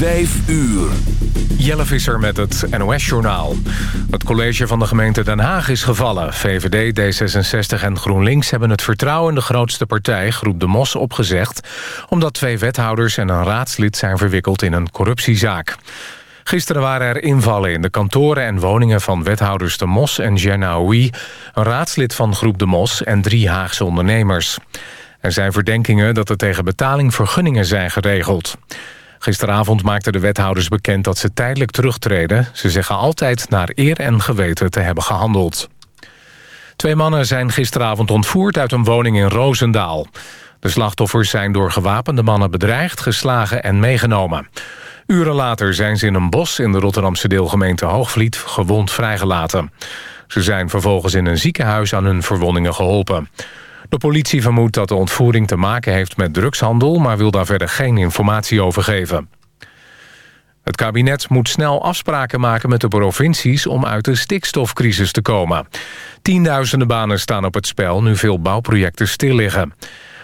Vijf uur. Jelle Visser met het NOS-journaal. Het college van de gemeente Den Haag is gevallen. VVD, D66 en GroenLinks hebben het vertrouwen in de grootste partij, Groep de Mos, opgezegd... omdat twee wethouders en een raadslid zijn verwikkeld in een corruptiezaak. Gisteren waren er invallen in de kantoren en woningen van wethouders de Mos en Jenna Oui... een raadslid van Groep de Mos en drie Haagse ondernemers. Er zijn verdenkingen dat er tegen betaling vergunningen zijn geregeld. Gisteravond maakten de wethouders bekend dat ze tijdelijk terugtreden. Ze zeggen altijd naar eer en geweten te hebben gehandeld. Twee mannen zijn gisteravond ontvoerd uit een woning in Roosendaal. De slachtoffers zijn door gewapende mannen bedreigd, geslagen en meegenomen. Uren later zijn ze in een bos in de Rotterdamse deelgemeente Hoogvliet gewond vrijgelaten. Ze zijn vervolgens in een ziekenhuis aan hun verwondingen geholpen. De politie vermoedt dat de ontvoering te maken heeft met drugshandel... maar wil daar verder geen informatie over geven. Het kabinet moet snel afspraken maken met de provincies... om uit de stikstofcrisis te komen. Tienduizenden banen staan op het spel nu veel bouwprojecten stil liggen.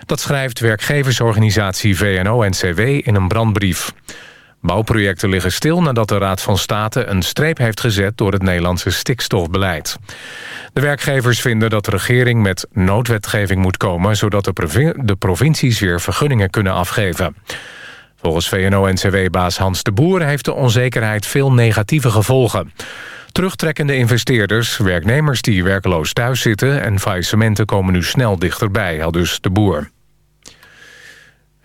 Dat schrijft werkgeversorganisatie VNO-NCW in een brandbrief. Bouwprojecten liggen stil nadat de Raad van State een streep heeft gezet door het Nederlandse stikstofbeleid. De werkgevers vinden dat de regering met noodwetgeving moet komen... zodat de, provincies weer vergunningen kunnen afgeven. Volgens VNO-NCW-baas Hans de Boer heeft de onzekerheid veel negatieve gevolgen. Terugtrekkende investeerders, werknemers die werkeloos thuis zitten... en faillissementen komen nu snel dichterbij, al dus de Boer.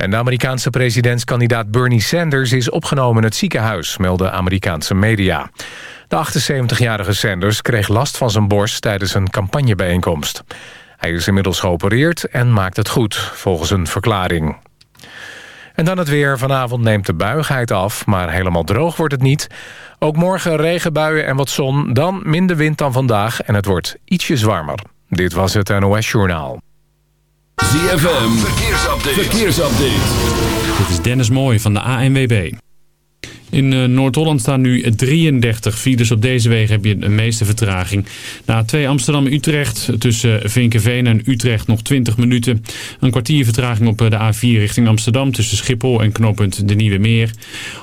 En de Amerikaanse presidentskandidaat Bernie Sanders is opgenomen in het ziekenhuis, melden Amerikaanse media. De 78-jarige Sanders kreeg last van zijn borst tijdens een campagnebijeenkomst. Hij is inmiddels geopereerd en maakt het goed, volgens een verklaring. En dan het weer. Vanavond neemt de buigheid af, maar helemaal droog wordt het niet. Ook morgen regenbuien en wat zon, dan minder wind dan vandaag... en het wordt ietsjes warmer. Dit was het NOS Journaal. ZFM, verkeersupdate. verkeersupdate. Dit is Dennis Mooij van de ANWB. In uh, Noord-Holland staan nu 33 files. Op deze wegen heb je de meeste vertraging. Na 2 Amsterdam-Utrecht tussen Vinkenveen en Utrecht nog 20 minuten. Een kwartier vertraging op eh, de A4 richting Amsterdam tussen Schiphol en knooppunt De Nieuwe Meer.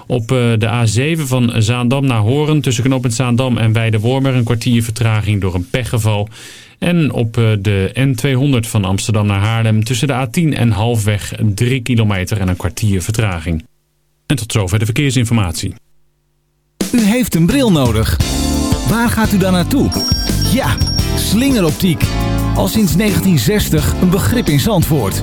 Op uh, de A7 van Zaandam naar Horen tussen knooppunt Zaandam en Weidewormer een kwartier vertraging door een pechgeval. En op de N200 van Amsterdam naar Haarlem tussen de A10 en halfweg 3 kilometer en een kwartier vertraging. En tot zover de verkeersinformatie. U heeft een bril nodig. Waar gaat u dan naartoe? Ja, slingeroptiek. Al sinds 1960 een begrip in Zandvoort.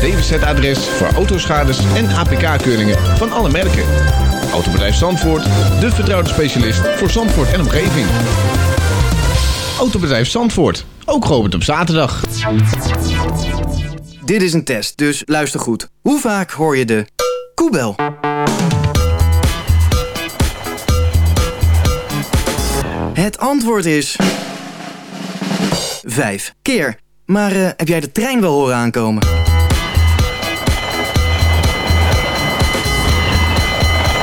DWZ-adres voor autoschades en APK-keuringen van alle merken. Autobedrijf Zandvoort, de vertrouwde specialist voor Zandvoort en omgeving. Autobedrijf Zandvoort, ook geopend op zaterdag. Dit is een test, dus luister goed. Hoe vaak hoor je de koebel? Het antwoord is... Vijf keer. Maar uh, heb jij de trein wel horen aankomen?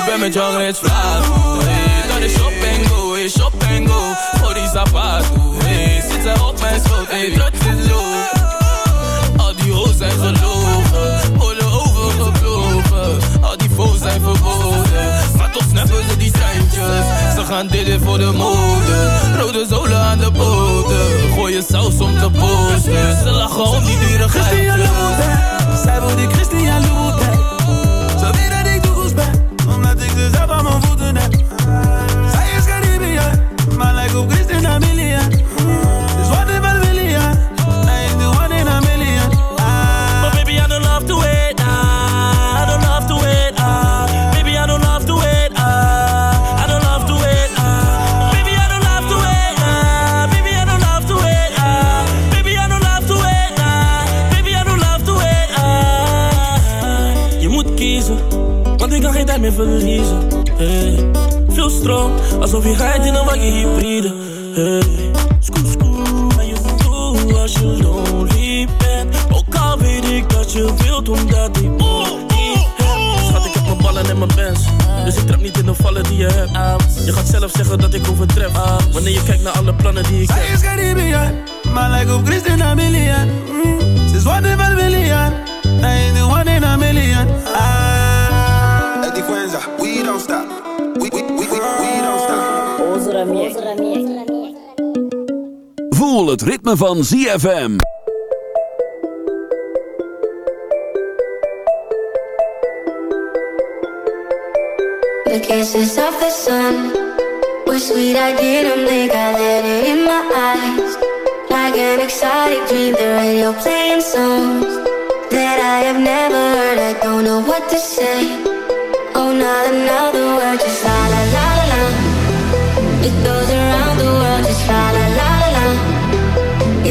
ik ben met jou reeds vlaag hey, is shop en go, Voor die zapato, hey, zit ze op mijn schoot. Hey, dat is low Al die hoes zijn gelogen Worden overgevlogen Al die foes zijn verboden. Maar toch snappen ze die treintjes. Ze gaan delen voor de mode. Rode zolen aan de boten Gooi je saus om te posten. Ze lachen om die dure geitjes Christian Louboutin Zij wil die Christian Louboutin ze zelf aan mijn voeten heb. Zij is Caribbean, maar lijkt op Christen Amelia. Dus wat if I will ya? I ain't the one in a million. Ah. But baby, I don't love to wait. Ah. I don't love to wait. Ah. Baby, I don't love to wait. Ah. I don't love to wait. Ah. Baby, I don't love to wait. Ah. Baby, I don't love to wait. Ah. Baby, I don't love to wait. Ah. Baby, I don't love to wait. Ah. Je moet kiezen, want ik kan geen tijd meer verliezen Stroom, alsof je rijdt in een wagen hybride. Hey. Scoot, scoot, en je doet als je lonely bent. Ook al weet ik dat je wilt, omdat ik niet heb. Schat, ik heb mijn ballen en mijn bands. Dus ik trap niet in de vallen die je hebt. Je gaat zelf zeggen dat ik overtref. Wanneer je kijkt naar alle plannen die ik Zij heb. is Caribbean, maar like op Christina Milian. Mm. Ze is one in a million, I ain't the one in a million. Ah. Eddie Quenza, het ritme van ZFM. The kisses of the sun were sweet. I didn't think I let it in my eyes. Like an exotic dream, the radio playing songs that I have never heard. I don't know what to say. Oh, not another word, just la la la la la. It goes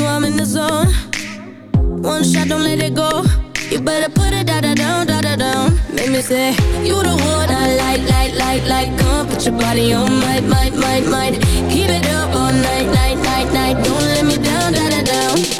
You, I'm in the zone. One shot, don't let it go. You better put it da da down, da da down. Make me say, You the one I like, like, like, like. Come put your body on, might, might, might, might. Keep it up all night, night, night, night. Don't let me down, da da down.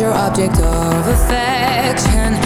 your object of affection.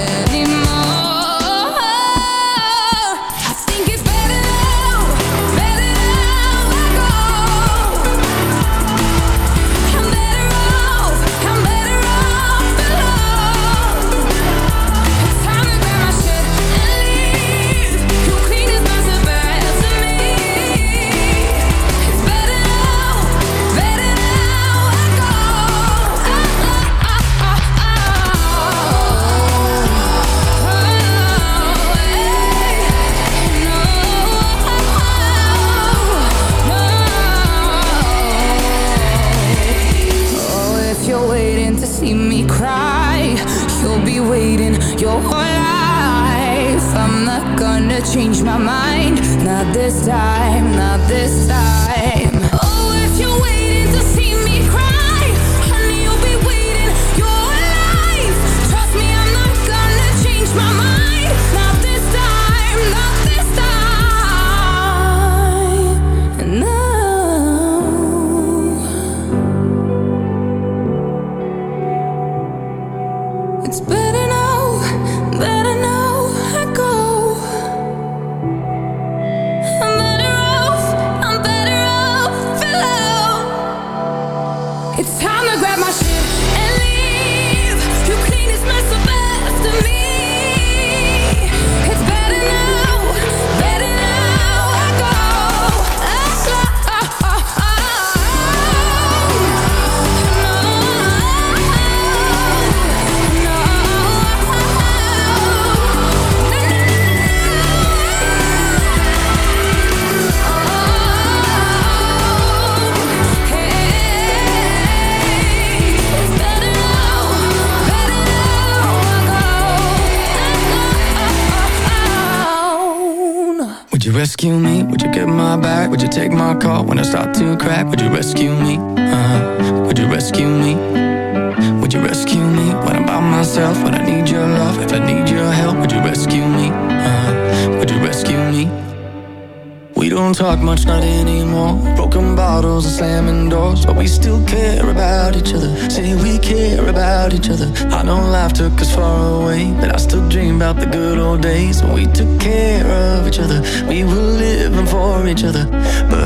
whole life. I'm not gonna change my mind, not this time, not this time. Would you take my call when I start to crack? Would you rescue me? Uh-huh. Would you rescue me? Would you rescue me when I'm by myself? When I need your love, if I need your help, would you rescue me? Uh-huh. Would you rescue me? We don't talk much, not anymore. Broken bottles and slamming doors, but we still care about each other. Say we care about each other. I know life took us far away, but I still dream about the good old days when we took care of each other. We were for each other. But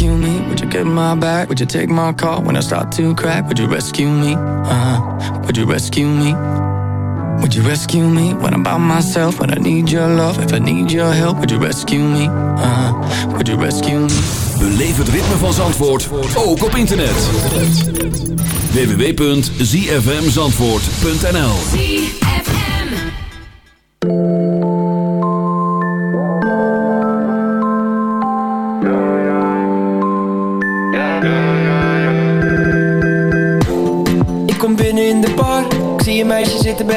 rescue me? Would you get my back? Would you take my call when I start to crack? Would you rescue me? Uh-huh. Would you rescue me? Would you rescue me when I'm by myself? When I need your love, if I need your help, would you rescue me? Uh-huh. Would you rescue me? Beleef het ritme van Zandvoort, ook op internet. www.zfmzandvoort.nl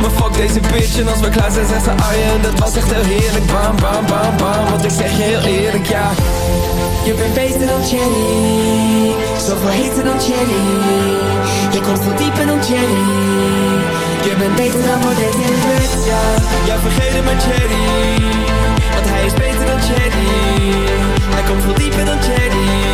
maar fuck deze bitch. En als we klaar zijn zegt ze Arjen, dat was echt heel heerlijk. Bam, bam, bam, bam, want ik zeg je heel eerlijk, ja. Je bent beter dan Jenny. Zoveel heter dan Jenny. Je komt veel dieper dan Jenny. Je bent beter dan Baudet in bed, ja. Ja, vergeet het maar Jenny. Want hij is beter dan Jenny. Hij komt veel dieper dan Jenny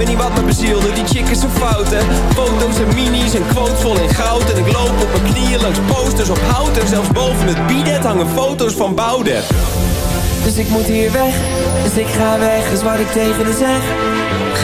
Weet niet wat me bezielde, die chick is zo fout hè. Foto's en minis en quotes vol in goud. En ik loop op mijn knieën langs posters op hout. En zelfs boven het bidet hangen foto's van Boudewijn dus ik moet hier weg, dus ik ga weg, is wat ik tegen haar zeg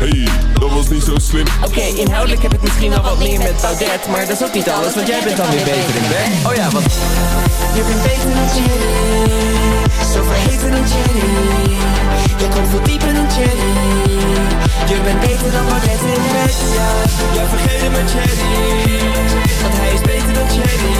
Hey, dat was niet zo slim. Oké, inhoudelijk heb ik misschien al wat meer met Baudet Maar dat is ook niet alles, want jij bent dan weer beter in bed. Oh ja, want Je bent beter dan Jenny Zo verheven dan Jenny Je komt veel dieper dan Jenny Je bent beter dan Baudet in bed, ja Ja, vergeet met Jenny Want hij is beter dan Jenny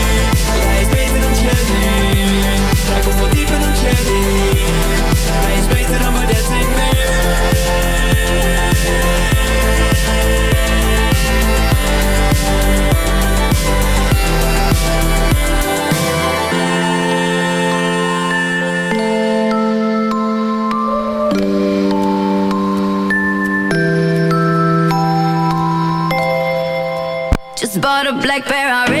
Hij komt veel dieper dan Cherry Hij is beter dan Baudet in bed Just bought a black Ferrari House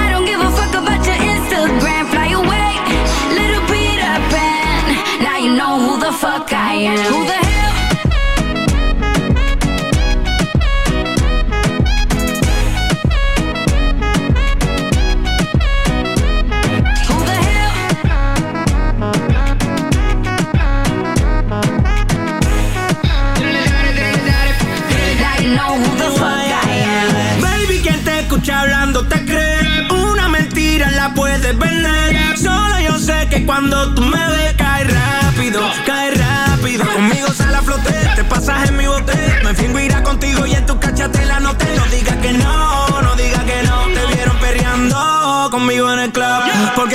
fuck I am. Who the hell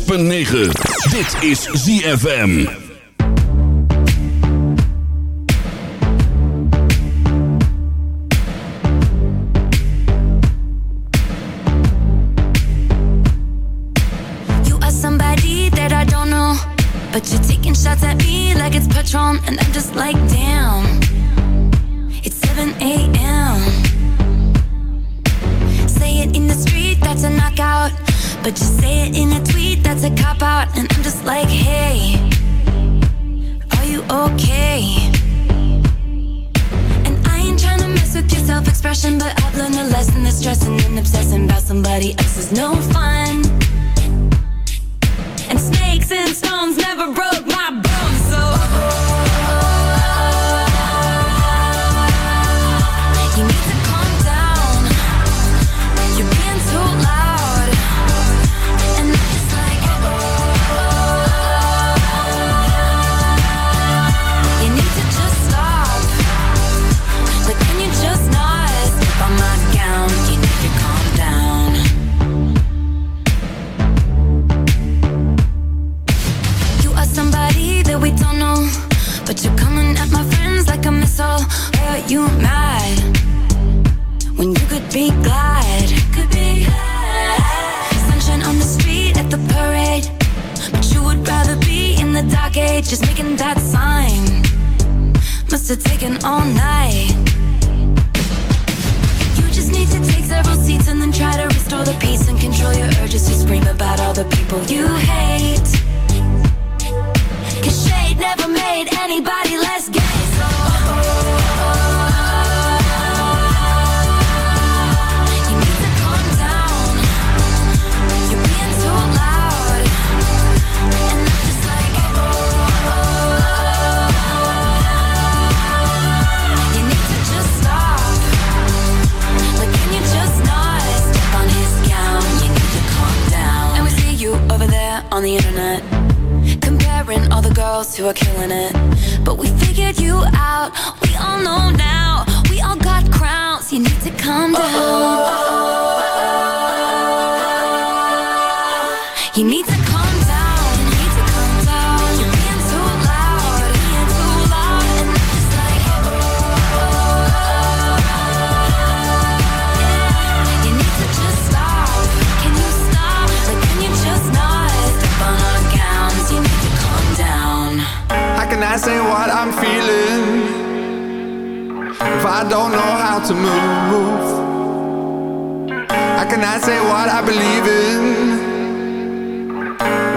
106.9. Dit is ZFM.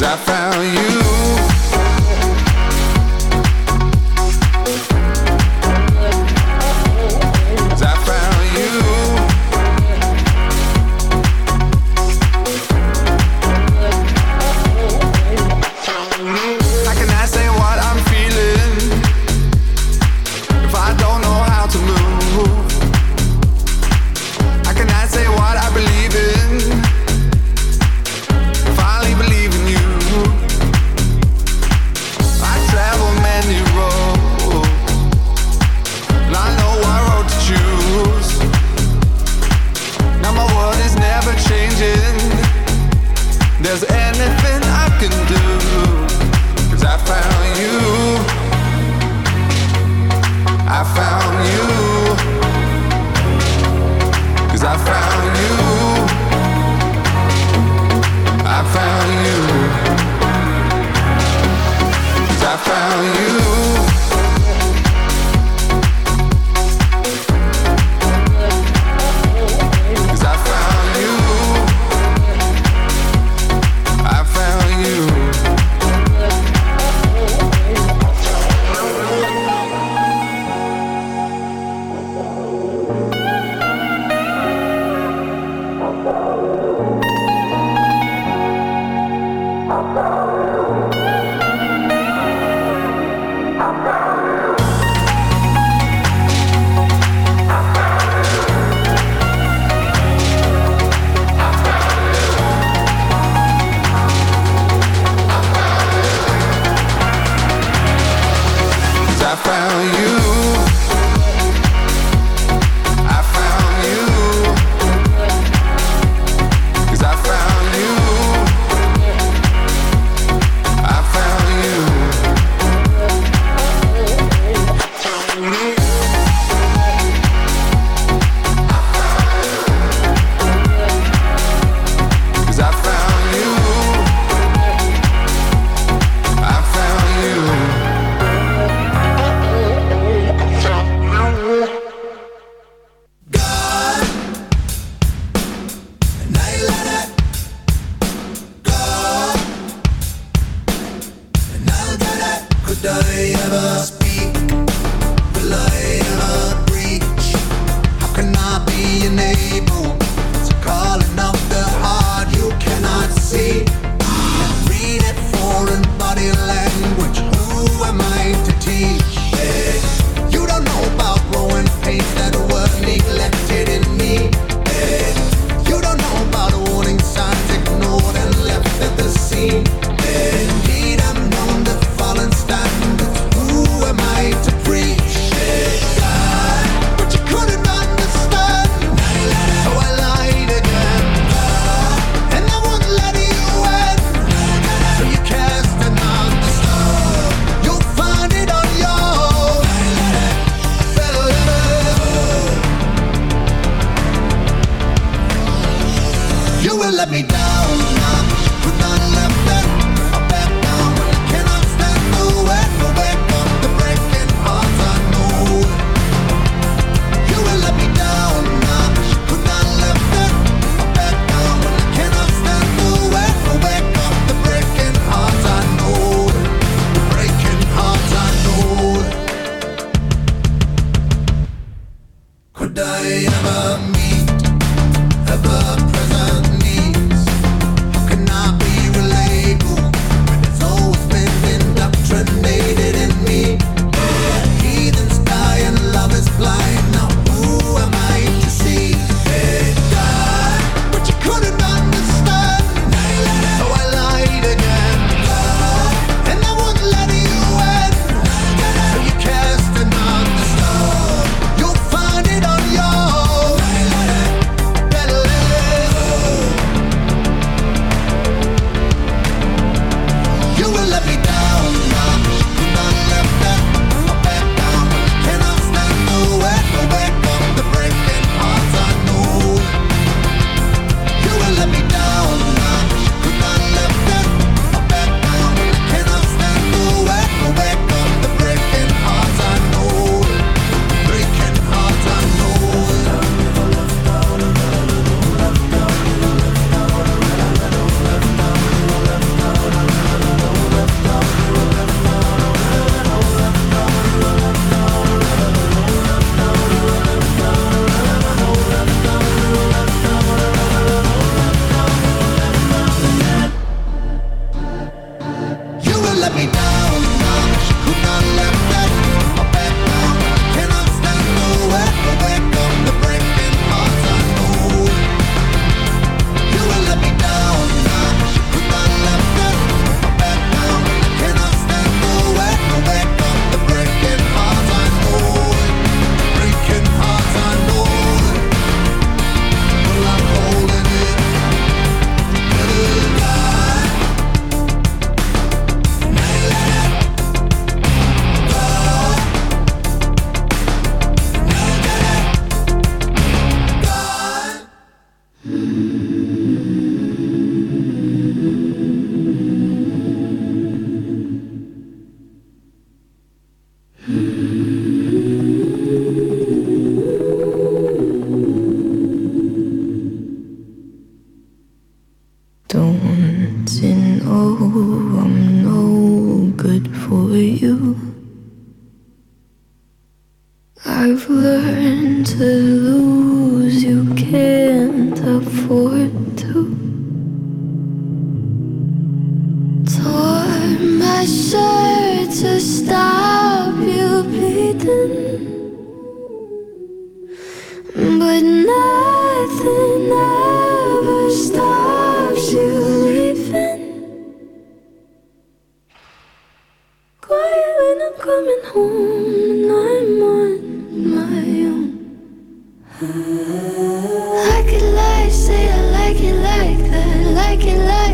I found you. like it like, say I like it like that, like it like.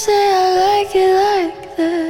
say I like it like this.